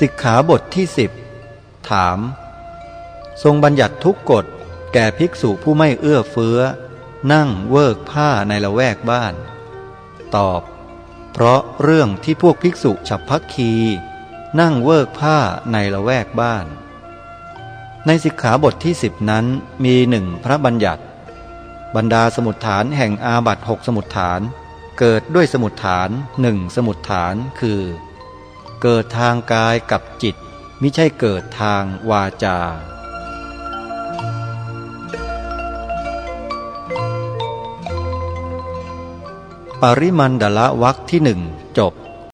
สิกขาบทที่สิบถาม ทรงบัญญัติทุกกฎแก่ภิกษุผู้ไม่เอื้อเฟื้อ นั่งเวิกผ้าในละแวกบ้าน ตอบ เพราะเรื่องที่พวกภิกษุฉับพักคี นั่งเวิกผ้าในละแวกบ้าน ในสิกขาบทที่สิบนั้นมีหนึ่งพระบัญญัติ บรรดาสมุดฐานแห่งอาบัตหกสมุดฐาน เกิดด้วยสมุดฐานหนึ่งสมุดฐานคือ เกิดทางกายกับจิตมิใช่เกิดทางวาจา ปริมันดละวักที่หนึ่งจบ